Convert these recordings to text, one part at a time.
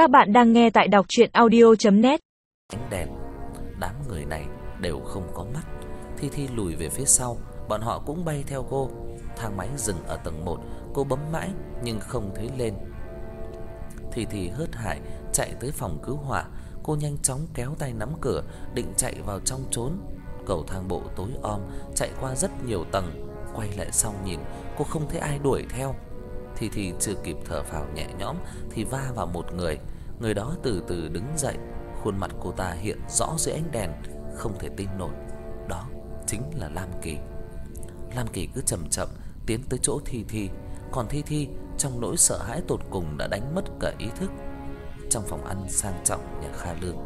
Các bạn đang nghe tại đọc docchuyenaudio.net. Ánh đèn, đám người này đều không có mắt. Thi Thi lùi về phía sau, bọn họ cũng bay theo cô. Thang máy dừng ở tầng 1, cô bấm mãi nhưng không thấy lên. Thi Thi hớt hải chạy tới phòng cứu hỏa, cô nhanh chóng kéo tay nắm cửa định chạy vào trong trốn. Cầu thang bộ tối om, chạy qua rất nhiều tầng, quay lại sau nhìn, cô không thấy ai đuổi theo. Thì thì chưa kịp thở phào nhẹ nhõm thì va vào một người, người đó từ từ đứng dậy, khuôn mặt cô ta hiện rõ dưới ánh đèn, không thể tin nổi. Đó chính là Lam Kỳ. Lam Kỳ cứ chậm chậm tiến tới chỗ Thi Thi, còn Thi Thi trong nỗi sợ hãi tột cùng đã đánh mất cả ý thức. Trong phòng ăn sang trọng nhà Kha Lương,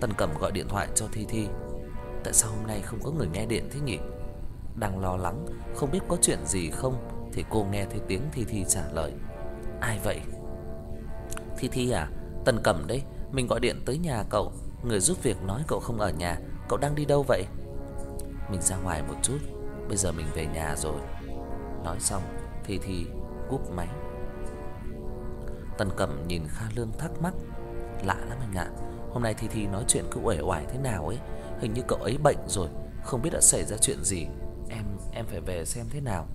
Tần Cẩm gọi điện thoại cho Thi Thi. Tại sao hôm nay không có người nghe điện thế nhỉ? Đang lo lắng không biết có chuyện gì không thì cô nghe thấy tiếng Thi Thi trả lời. Ai vậy? Thi Thi à, Tần Cẩm đấy, mình gọi điện tới nhà cậu, người giúp việc nói cậu không ở nhà, cậu đang đi đâu vậy? Mình ra ngoài một chút, bây giờ mình về nhà rồi. Nói xong, Thi Thi cúp máy. Tần Cẩm nhìn Kha Lương thắc mắc, lạ lắm anh ạ. Hôm nay Thi Thi nói chuyện cứ uể oải thế nào ấy, hình như cậu ấy bệnh rồi, không biết đã xảy ra chuyện gì. Em em phải về xem thế nào.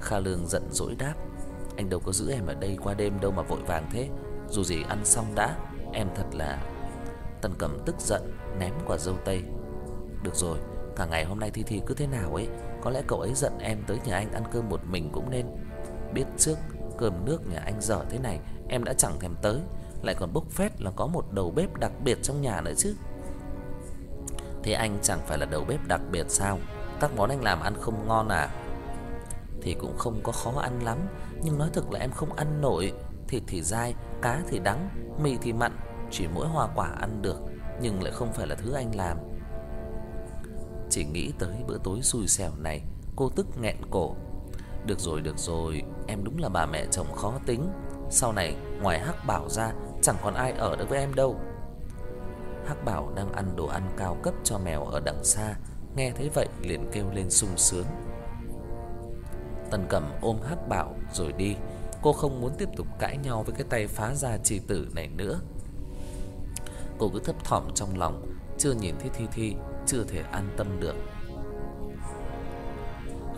Kha Lương giận dỗi đáp, anh đâu có giữ em ở đây qua đêm đâu mà vội vàng thế, dù gì ăn xong đã, em thật là Tần Cẩm tức giận ném quả dâu tây. Được rồi, cả ngày hôm nay Thi Thi cứ thế nào ấy, có lẽ cậu ấy giận em tới nhà anh ăn cơm một mình cũng nên. Biết trước cơm nước nhà anh dở thế này, em đã chẳng thèm tới, lại còn bốc phét là có một đầu bếp đặc biệt trong nhà nữa chứ. Thế anh chẳng phải là đầu bếp đặc biệt sao? Các món anh làm ăn không ngon à? Thì cũng không có khó ăn lắm, nhưng nói thật là em không ăn nổi, thịt thì dai, cá thì đắng, mì thì mặn, chỉ mỗi hoa quả ăn được, nhưng lại không phải là thứ anh làm. Chỉ nghĩ tới bữa tối xui xẻo này, cô tức nghẹn cổ. Được rồi, được rồi, em đúng là bà mẹ chồng khó tính, sau này ngoài Hắc Bảo ra chẳng còn ai ở được với em đâu. Hắc Bảo đang ăn đồ ăn cao cấp cho mèo ở đằng xa, nghe thấy vậy liền kêu lên sung sướng. Tần Cẩm ôm Hắc Bảo rồi đi, cô không muốn tiếp tục cãi nhau với cái tay phá gia chi tử này nữa. Cô cứ thấp thỏm trong lòng, chưa nhìn thấy Thi Thi, chưa thể an tâm được.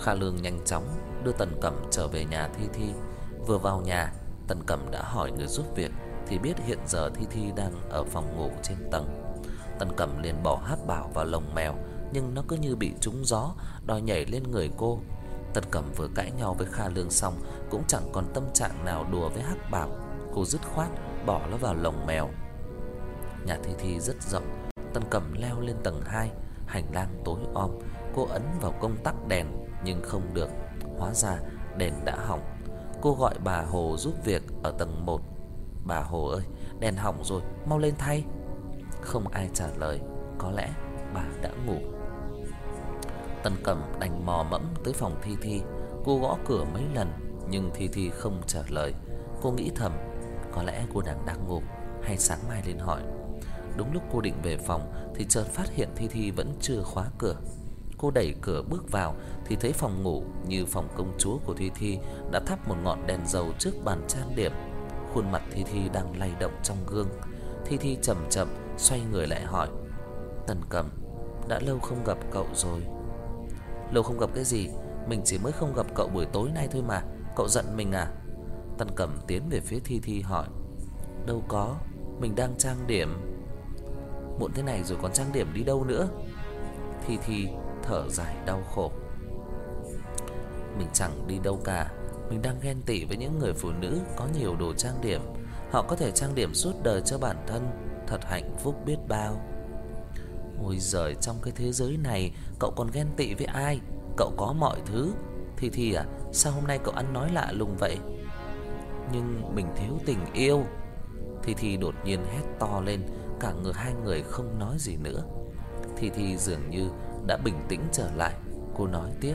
Kha Lương nhanh chóng đưa Tần Cẩm trở về nhà Thi Thi. Vừa vào nhà, Tần Cẩm đã hỏi người giúp việc thì biết hiện giờ Thi Thi đang ở phòng ngủ trên tầng. Tần Cẩm liền bỏ hát bảo vào lồng mèo, nhưng nó cứ như bị trúng gió, đòi nhảy lên người cô. Tần Cẩm vừa cãi nhau với Kha Lương xong cũng chẳng còn tâm trạng nào đùa với Hắc Bảo, cô dứt khoát bỏ nó vào lồng mèo. Nhà Thi Thi rất rộng, Tần Cẩm leo lên tầng 2, hành lang tối om, cô ấn vào công tắc đèn nhưng không được, hóa ra đèn đã hỏng. Cô gọi bà Hồ giúp việc ở tầng 1. "Bà Hồ ơi, đèn hỏng rồi, mau lên thay." Không ai trả lời, có lẽ bà đã ngủ. Tần Cẩm đành mò mẫm tới phòng Thi Thi, cô gõ cửa mấy lần nhưng Thi Thi không trả lời. Cô nghĩ thầm, có lẽ cô đang đang ngủ hay sáng mai lên hỏi. Đúng lúc cô định về phòng thì chợt phát hiện Thi Thi vẫn chưa khóa cửa. Cô đẩy cửa bước vào thì thấy phòng ngủ như phòng công chúa của Thi Thi đã thắp một ngọn đèn dầu trước bàn trang điểm. Khuôn mặt Thi Thi đang lay động trong gương. Thi Thi chậm chậm xoay người lại hỏi: "Tần Cẩm, đã lâu không gặp cậu rồi." "Lâu không gặp cái gì? Mình chỉ mới không gặp cậu buổi tối nay thôi mà, cậu giận mình à?" Tần Cẩm tiến về phía Thi Thi hỏi: "Đâu có, mình đang trang điểm." "Muộn thế này rồi còn trang điểm đi đâu nữa?" Thi Thi thở dài đau khổ. Mình chẳng đi đâu cả, mình đang ghen tị với những người phụ nữ có nhiều đồ trang điểm, họ có thể trang điểm suốt đời cho bản thân, thật hạnh phúc biết bao. Ôi giời, trong cái thế giới này cậu còn ghen tị với ai? Cậu có mọi thứ. Thì thì à, sao hôm nay cậu ăn nói lạ lùng vậy? Nhưng mình thiếu tình yêu. Thì thì đột nhiên hét to lên, cả người hai người không nói gì nữa. Thì thì dường như đã bình tĩnh trở lại, cô nói tiếp: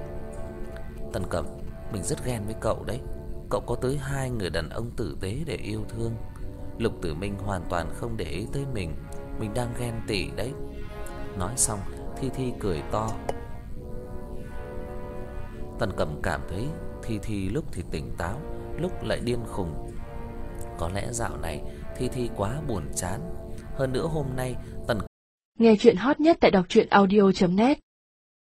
"Tần Cẩm, mình rất ghen với cậu đấy. Cậu có tới hai người đàn ông tử tế để yêu thương. Lục Tử Minh hoàn toàn không để ý tới mình, mình đang ghen tị đấy." Nói xong, Thi Thi cười to. Tần Cẩm cảm thấy Thi Thi lúc thì tỉnh táo, lúc lại điên khùng. Có lẽ dạo này Thi Thi quá buồn chán. Hơn nữa hôm nay Tần Nghe chuyện hot nhất tại đọc truyện audio net